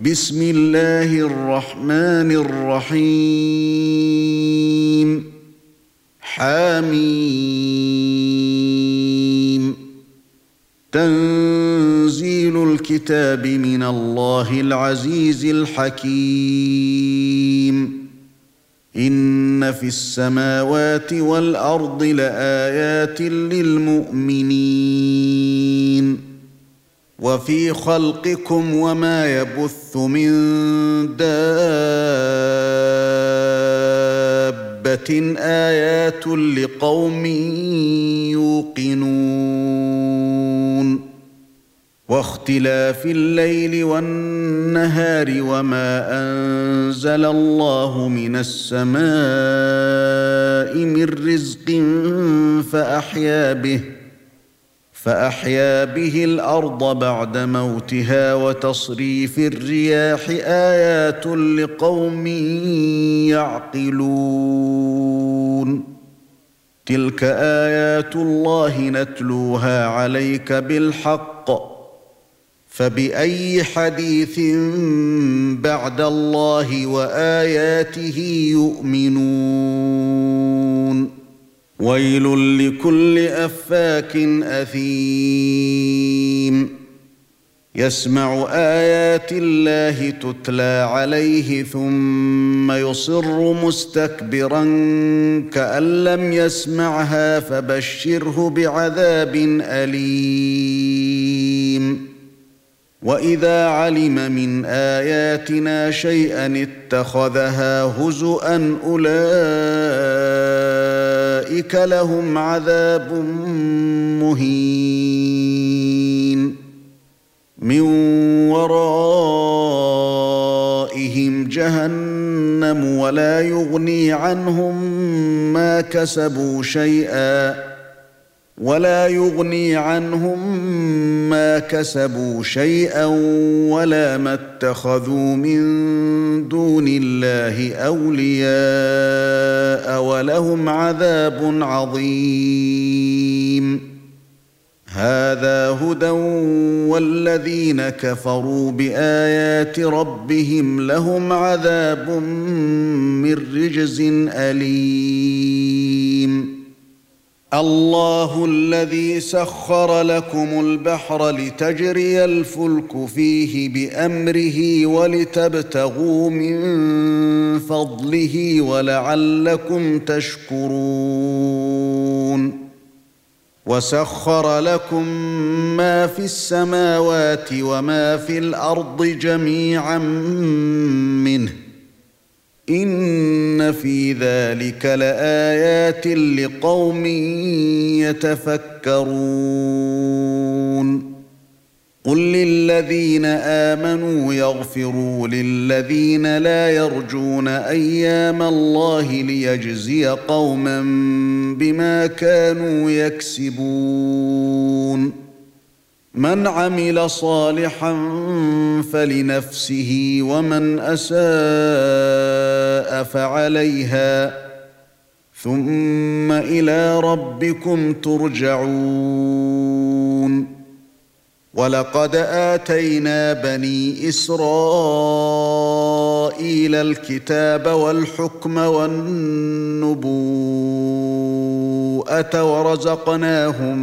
بسم الله الرحمن الرحيم. حاميم. تنزيل الكتاب من الله العزيز الحكيم. إن في السماوات والأرض لآيات للمؤمنين. وفي خلقكم وما يبث من دابة آيات لقوم يوقنون واختلاف الليل والنهار وما أنزل الله من السماء من رزق فأحيا به فأحيا به الأرض بعد موتها وتصريف الرياح آيات لقوم يعقلون. تلك آيات الله نتلوها عليك بالحق. فبأي حديث بعد الله وآياته يؤمنون. ويل لكل أفاك أثيم. يسمع آيات الله تتلى عليه ثم يصر مستكبرا كأن لم يسمعها فبشره بعذاب أليم. وإذا علم من آياتنا شيئا اتخذها هزءا أولئك لهم عذاب مهين. من ورائهم جهنم ولا يغني عنهم ما كسبوا شيئا ولا يغني عنهم ما كسبوا شيئا ولا ما اتخذوا من دون الله أولياء. ولهم عذاب عظيم. هذا هدى والذين كفروا بآيات ربهم لهم عذاب من رجز أليم. الله الذي سخر لكم البحر لتجري الفلك فيه بأمره ولتبتغوا من فضله ولعلكم تشكرون. وسخر لكم ما في السماوات وما في الأرض جميعا منه. إن في ذلك لآيات لقوم يتفكرون. قل للذين آمنوا يغفروا للذين لا يرجون أيام الله ليجزي قوما بما كانوا يكسبون. من عمل صالحا فلنفسه ومن أساء فعليها ثم إلى ربكم ترجعون. ولقد آتينا بني إسرائيل الكتاب والحكم والنبوءه ورزقناهم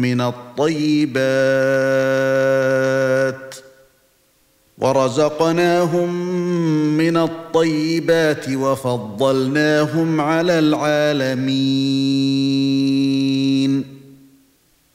من الطيبات. ورزقناهم من الطيبات وفضلناهم على العالمين.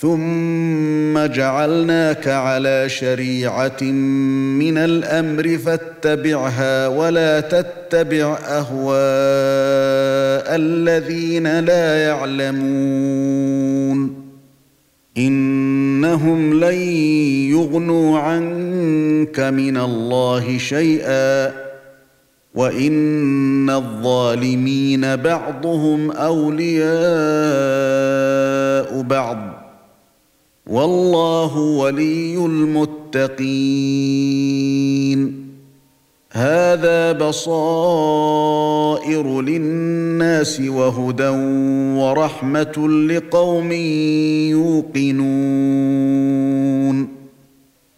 ثم جعلناك على شريعة من الأمر فاتبعها ولا تتبع أهواء الذين لا يعلمون. إنهم لن يغنوا عنك من الله شيئا. وإن الظالمين بعضهم أولياء بعض. والله ولي المتقين. هذا بصائر للناس وهدى ورحمة لقوم يوقنون.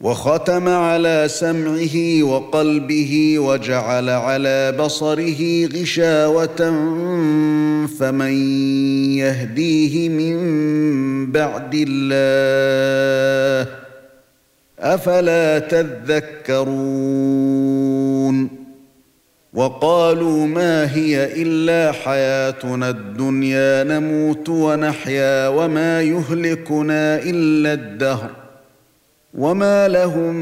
وختم على سمعه وقلبه وجعل على بصره غشاوة فمن يهديه من بعد الله أفلا تذكرون وقالوا ما هي إلا حياتنا الدنيا نموت ونحيا وما يهلكنا إلا الدهر وما لهم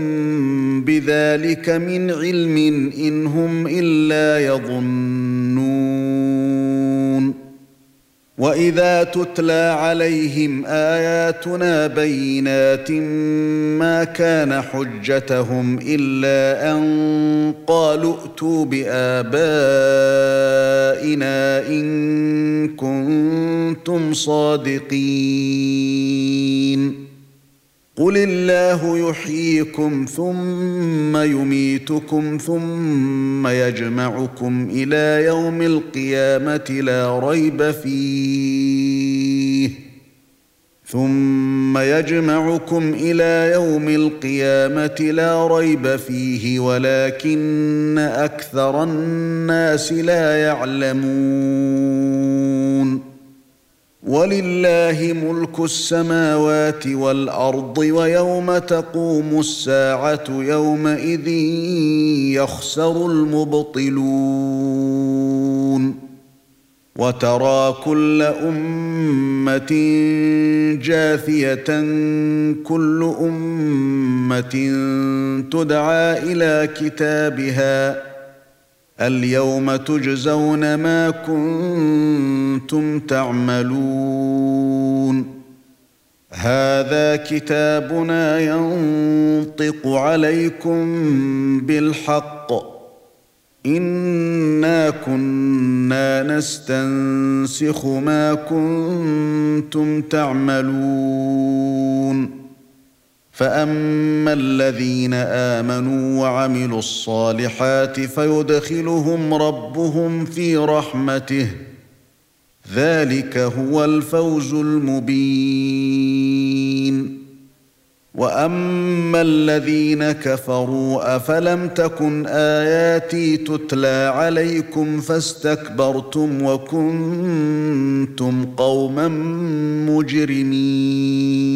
بذلك من علم ان هم الا يظنون واذا تتلى عليهم اياتنا بينات ما كان حجتهم الا ان قالوا ائتوا بابائنا ان كنتم صادقين قل الله يحييكم ثم يميتكم ثم يجمعكم إلى يوم القيامه لا ريب فيه ثم يجمعكم إلى يوم القيامه لا ريب فيه ولكن أكثر الناس لا يعلمون ولله ملك السماوات والأرض ويوم تقوم الساعة يومئذ يخسر المبطلون وترى كل أمة جاثية كل أمة تدعى إلى كتابها اليوم تجزون ما كنتم تعملون. هذا كتابنا ينطق عليكم بالحق. إنا كنا نستنسخ ما كنتم تعملون. فاما الذين امنوا وعملوا الصالحات فيدخلهم ربهم في رحمته ذلك هو الفوز المبين واما الذين كفروا افلم تكن اياتي تتلى عليكم فاستكبرتم وكنتم قوما مجرمين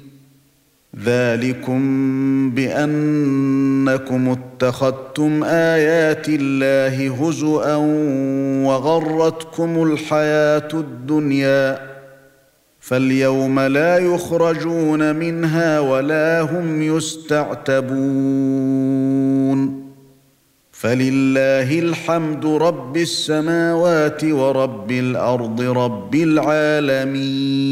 ذلكم بأنكم اتخذتم آيات الله هزءا وغرتكم الحياة الدنيا فاليوم لا يخرجون منها ولا هم يستعتبون فلله الحمد رب السماوات ورب الأرض رب العالمين